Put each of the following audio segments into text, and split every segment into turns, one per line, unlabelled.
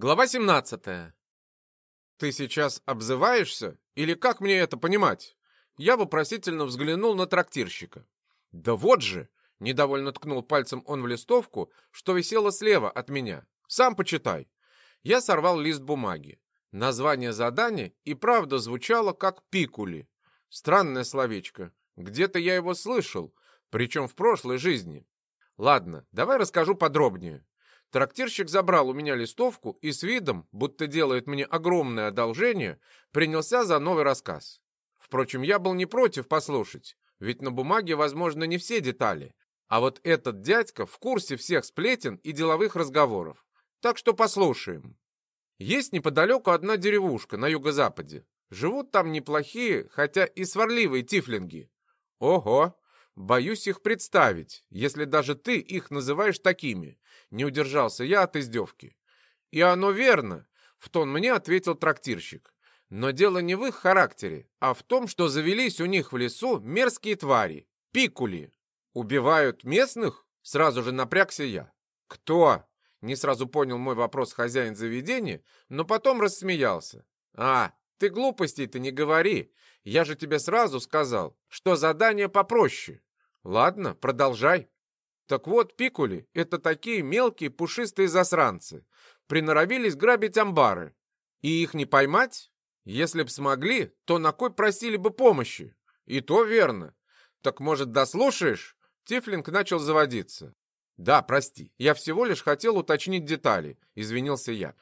Глава 17. Ты сейчас обзываешься? Или как мне это понимать? Я вопросительно взглянул на трактирщика. Да вот же, недовольно ткнул пальцем он в листовку, что висела слева от меня. Сам почитай. Я сорвал лист бумаги. Название задания и правда звучало как пикули. Странное словечко. Где-то я его слышал, причем в прошлой жизни. Ладно, давай расскажу подробнее. Трактирщик забрал у меня листовку и с видом, будто делает мне огромное одолжение, принялся за новый рассказ. Впрочем, я был не против послушать, ведь на бумаге, возможно, не все детали. А вот этот дядька в курсе всех сплетен и деловых разговоров. Так что послушаем. Есть неподалеку одна деревушка на юго-западе. Живут там неплохие, хотя и сварливые тифлинги. Ого, Боюсь их представить, если даже ты их называешь такими. Не удержался я от издевки. И оно верно, в тон мне ответил трактирщик. Но дело не в их характере, а в том, что завелись у них в лесу мерзкие твари, пикули. Убивают местных? Сразу же напрягся я. Кто? Не сразу понял мой вопрос хозяин заведения, но потом рассмеялся. А, ты глупостей-то не говори. Я же тебе сразу сказал, что задание попроще. Ладно, продолжай. Так вот, пикули — это такие мелкие пушистые засранцы. Приноровились грабить амбары. И их не поймать? Если б смогли, то на кой просили бы помощи? И то верно. Так, может, дослушаешь? Тифлинг начал заводиться. Да, прости, я всего лишь хотел уточнить детали, извинился я.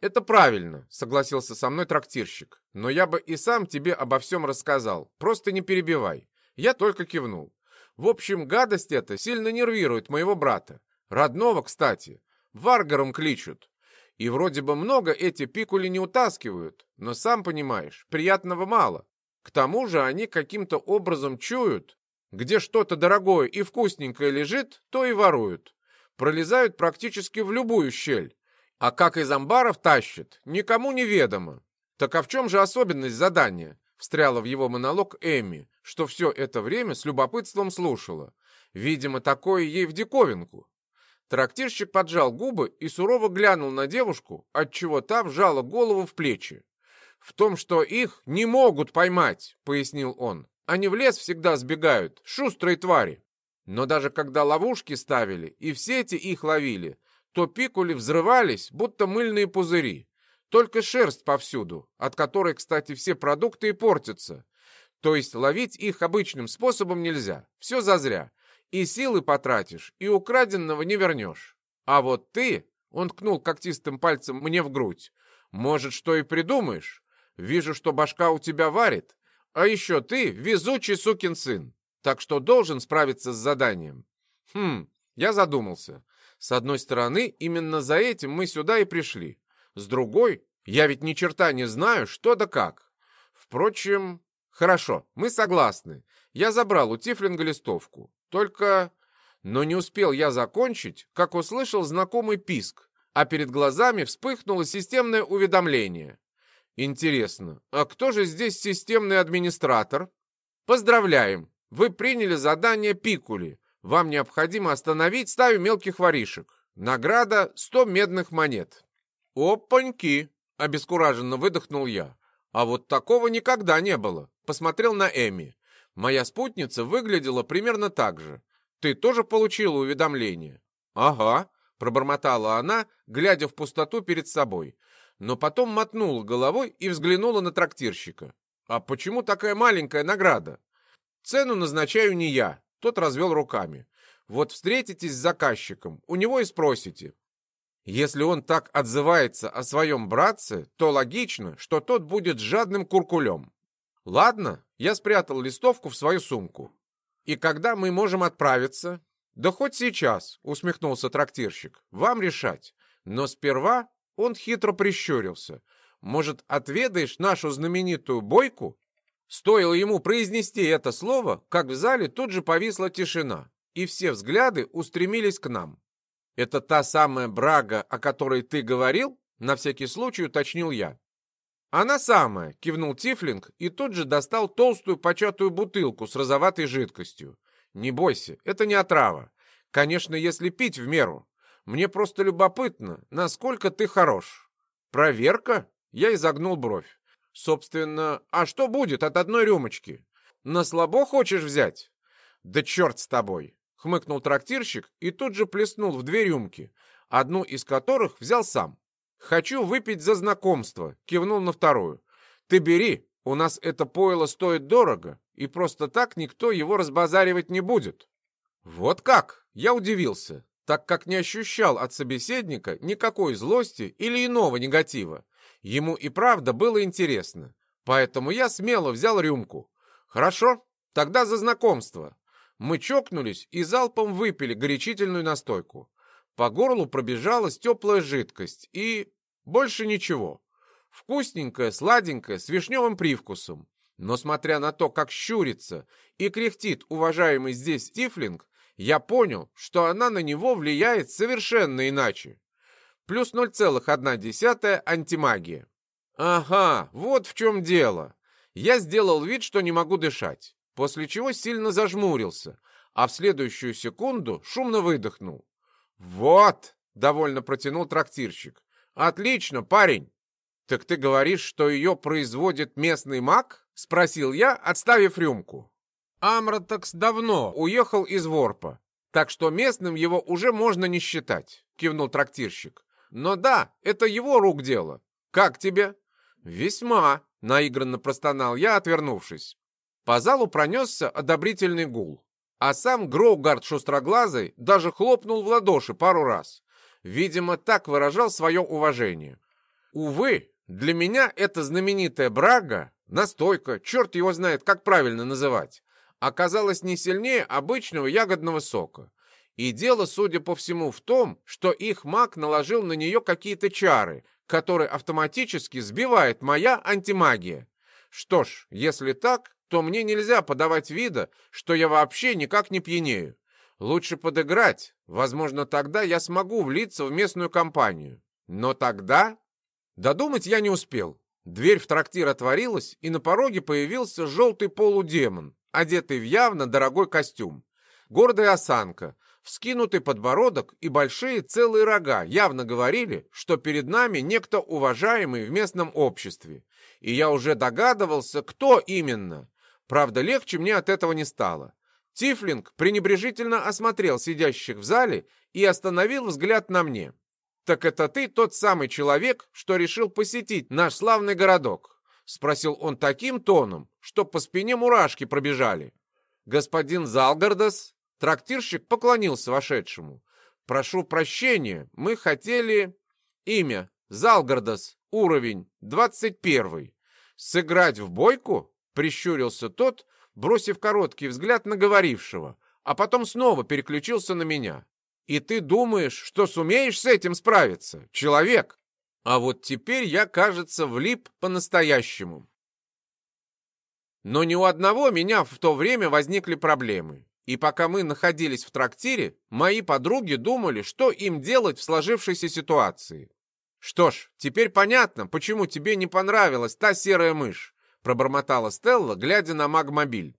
Это правильно, согласился со мной трактирщик. Но я бы и сам тебе обо всем рассказал. Просто не перебивай. Я только кивнул. В общем, гадость эта сильно нервирует моего брата. Родного, кстати. Варгаром кличут. И вроде бы много эти пикули не утаскивают, но сам понимаешь, приятного мало. К тому же они каким-то образом чуют, где что-то дорогое и вкусненькое лежит, то и воруют. Пролезают практически в любую щель. А как из амбаров тащат, никому не ведомо. Так а в чем же особенность задания? Встряла в его монолог Эми, что все это время с любопытством слушала. Видимо, такое ей в диковинку. Трактирщик поджал губы и сурово глянул на девушку, отчего та вжала голову в плечи. «В том, что их не могут поймать», — пояснил он. «Они в лес всегда сбегают, шустрые твари. Но даже когда ловушки ставили и в сети их ловили, то пикули взрывались, будто мыльные пузыри. Только шерсть повсюду, от которой, кстати, все продукты и портятся. То есть ловить их обычным способом нельзя. Все зазря. И силы потратишь, и украденного не вернешь. А вот ты, он ткнул когтистым пальцем мне в грудь, может, что и придумаешь. Вижу, что башка у тебя варит. А еще ты везучий сукин сын. Так что должен справиться с заданием. Хм, я задумался. С одной стороны, именно за этим мы сюда и пришли. С другой, я ведь ни черта не знаю, что да как. Впрочем, хорошо, мы согласны. Я забрал у Тифлинга листовку. Только... Но не успел я закончить, как услышал знакомый писк, а перед глазами вспыхнуло системное уведомление. Интересно, а кто же здесь системный администратор? Поздравляем! Вы приняли задание Пикули. Вам необходимо остановить стаю мелких воришек. Награда 100 медных монет. «Опаньки!» — обескураженно выдохнул я. «А вот такого никогда не было!» Посмотрел на Эми. Моя спутница выглядела примерно так же. «Ты тоже получила уведомление?» «Ага», — пробормотала она, глядя в пустоту перед собой. Но потом мотнула головой и взглянула на трактирщика. «А почему такая маленькая награда?» «Цену назначаю не я», — тот развел руками. «Вот встретитесь с заказчиком, у него и спросите, если он так отзывается о своем братце, то логично, что тот будет жадным куркулем. Ладно, я спрятал листовку в свою сумку. И когда мы можем отправиться? Да хоть сейчас, усмехнулся трактирщик. Вам решать. Но сперва он хитро прищурился. Может, отведаешь нашу знаменитую бойку? Стоило ему произнести это слово, как в зале тут же повисла тишина, и все взгляды устремились к нам. «Это та самая брага, о которой ты говорил?» На всякий случай уточнил я. «Она самая», — кивнул Тифлинг и тут же достал толстую початую бутылку с розоватой жидкостью. «Не бойся, это не отрава. Конечно, если пить в меру. Мне просто любопытно, насколько ты хорош. Проверка? Я изогнул бровь. Собственно, а что будет от одной рюмочки? На слабо хочешь взять? Да черт с тобой! Хмыкнул трактирщик и тут же плеснул в две рюмки, одну из которых взял сам. «Хочу выпить за знакомство», — кивнул на вторую. «Ты бери, у нас это пойло стоит дорого, и просто так никто его разбазаривать не будет». «Вот как?» — я удивился, так как не ощущал от собеседника никакой злости или иного негатива. Ему и правда было интересно, поэтому я смело взял рюмку. «Хорошо, тогда за знакомство». Мы чокнулись и залпом выпили горячительную настойку. По горлу пробежалась теплая жидкость и... больше ничего. Вкусненькая, сладенькая, с вишневым привкусом. Но смотря на то, как щурится и кряхтит уважаемый здесь Тифлинг, я понял, что она на него влияет совершенно иначе. Плюс 0,1 антимагия. Ага, вот в чем дело. Я сделал вид, что не могу дышать, после чего сильно зажмурился, а в следующую секунду шумно выдохнул. «Вот!» — довольно протянул трактирщик. «Отлично, парень!» «Так ты говоришь, что ее производит местный маг?» — спросил я, отставив рюмку. «Амротакс давно уехал из Ворпа, так что местным его уже можно не считать», — кивнул трактирщик. «Но да, это его рук дело. Как тебе?» «Весьма», — наигранно простонал я, отвернувшись. По залу пронесся одобрительный гул. А сам Гроугард Шустроглазый даже хлопнул в ладоши пару раз. Видимо, так выражал свое уважение. Увы, для меня эта знаменитая брага, настойка, черт его знает, как правильно называть, оказалась не сильнее обычного ягодного сока. И дело, судя по всему, в том, что их маг наложил на нее какие-то чары, которые автоматически сбивает моя антимагия. Что ж, если так, то мне нельзя подавать вида, что я вообще никак не пьянею. Лучше подыграть, возможно, тогда я смогу влиться в местную компанию. Но тогда... Додумать я не успел. Дверь в трактир отворилась, и на пороге появился желтый полудемон, одетый в явно дорогой костюм. Гордая осанка, вскинутый подбородок и большие целые рога явно говорили, что перед нами некто уважаемый в местном обществе. И я уже догадывался, кто именно. Правда, легче мне от этого не стало. Тифлинг пренебрежительно осмотрел сидящих в зале и остановил взгляд на мне. «Так это ты тот самый человек, что решил посетить наш славный городок?» — спросил он таким тоном, что по спине мурашки пробежали. «Господин Залгардас?» Трактирщик поклонился вошедшему. «Прошу прощения, мы хотели...» «Имя. Залгардас. Уровень. Двадцать первый. Сыграть в бойку?» Прищурился тот, бросив короткий взгляд на говорившего, а потом снова переключился на меня. «И ты думаешь, что сумеешь с этим справиться, человек?» А вот теперь я, кажется, влип по-настоящему. Но ни у одного меня в то время возникли проблемы. И пока мы находились в трактире, мои подруги думали, что им делать в сложившейся ситуации. Что ж, теперь понятно, почему тебе не понравилась та серая мышь пробормотала Стелла, глядя на магмобиль.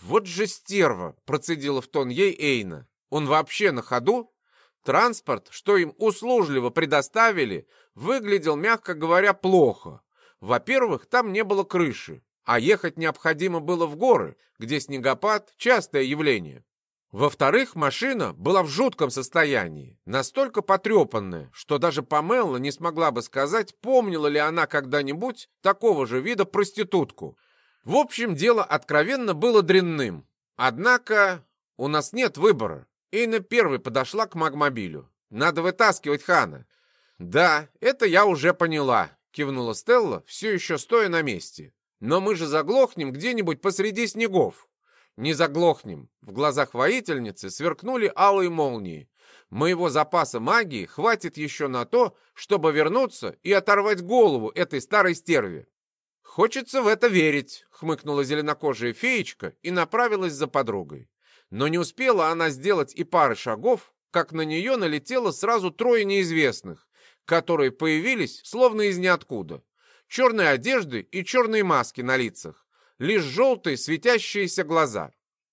«Вот же стерва!» — процедила в тон ей Эйна. «Он вообще на ходу?» Транспорт, что им услужливо предоставили, выглядел, мягко говоря, плохо. Во-первых, там не было крыши, а ехать необходимо было в горы, где снегопад – частое явление. Во-вторых, машина была в жутком состоянии, настолько потрепанная, что даже Памелла не смогла бы сказать, помнила ли она когда-нибудь такого же вида проститутку. В общем, дело откровенно было дрянным. Однако у нас нет выбора. Эйна первой подошла к магмобилю. Надо вытаскивать Хана. Да, это я уже поняла, кивнула Стелла, все еще стоя на месте. Но мы же заглохнем где-нибудь посреди снегов. Не заглохнем. В глазах воительницы сверкнули алые молнии. Моего запаса магии хватит еще на то, чтобы вернуться и оторвать голову этой старой стерве. «Хочется в это верить», — хмыкнула зеленокожая феечка и направилась за подругой. Но не успела она сделать и пары шагов, как на нее налетело сразу трое неизвестных, которые появились словно из ниоткуда. Черные одежды и черные маски на лицах лишь желтые светящиеся глаза.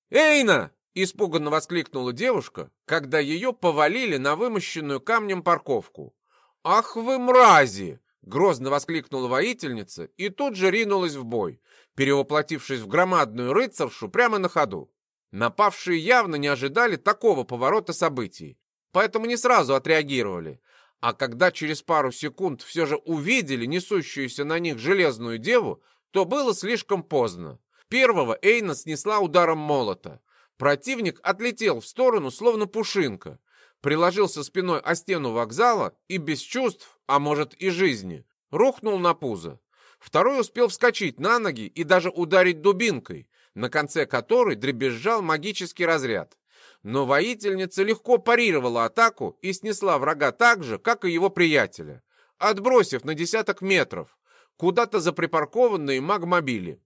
«Эйна!» — испуганно воскликнула девушка, когда ее повалили на вымощенную камнем парковку. «Ах вы мрази!» Грозно воскликнула воительница и тут же ринулась в бой, перевоплотившись в громадную рыцаршу прямо на ходу. Напавшие явно не ожидали такого поворота событий, поэтому не сразу отреагировали. А когда через пару секунд все же увидели несущуюся на них железную деву, то было слишком поздно. Первого Эйна снесла ударом молота. Противник отлетел в сторону, словно пушинка, приложился спиной о стену вокзала и без чувств, а может и жизни, рухнул на пузо. Второй успел вскочить на ноги и даже ударить дубинкой, на конце которой дребезжал магический разряд. Но воительница легко парировала атаку и снесла врага так же, как и его приятеля, отбросив на десяток метров, куда-то за припаркованные магмобили.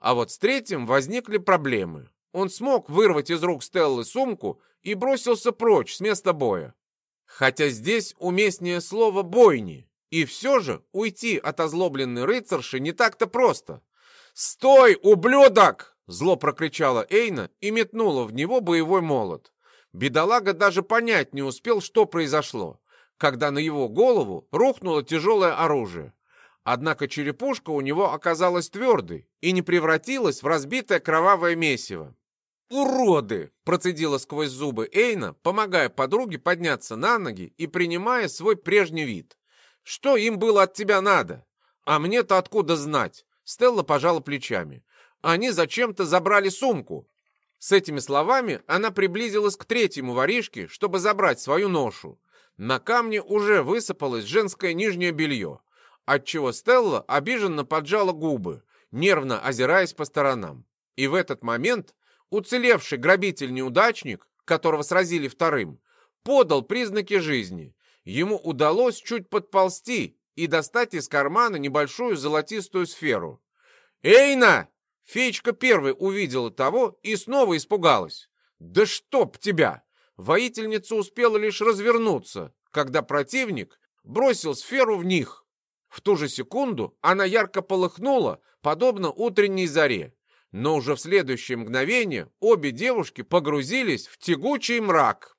А вот с третьим возникли проблемы. Он смог вырвать из рук Стеллы сумку и бросился прочь с места боя. Хотя здесь уместнее слово «бойни». И все же уйти от озлобленной рыцарши не так-то просто. «Стой, ублюдок!» — зло прокричала Эйна и метнула в него боевой молот. Бедолага даже понять не успел, что произошло, когда на его голову рухнуло тяжелое оружие. Однако черепушка у него оказалась твердой и не превратилась в разбитое кровавое месиво. «Уроды!» – процедила сквозь зубы Эйна, помогая подруге подняться на ноги и принимая свой прежний вид. «Что им было от тебя надо? А мне-то откуда знать?» Стелла пожала плечами. «Они зачем-то забрали сумку». С этими словами она приблизилась к третьему воришке, чтобы забрать свою ношу. На камне уже высыпалось женское нижнее белье, отчего Стелла обиженно поджала губы, нервно озираясь по сторонам. И в этот момент Уцелевший грабитель-неудачник, которого сразили вторым, подал признаки жизни. Ему удалось чуть подползти и достать из кармана небольшую золотистую сферу. «Эйна!» Феечка первой увидела того и снова испугалась. «Да чтоб тебя!» Воительница успела лишь развернуться, когда противник бросил сферу в них. В ту же секунду она ярко полыхнула, подобно утренней заре но уже в следующее мгновение обе девушки погрузились в тягучий мрак.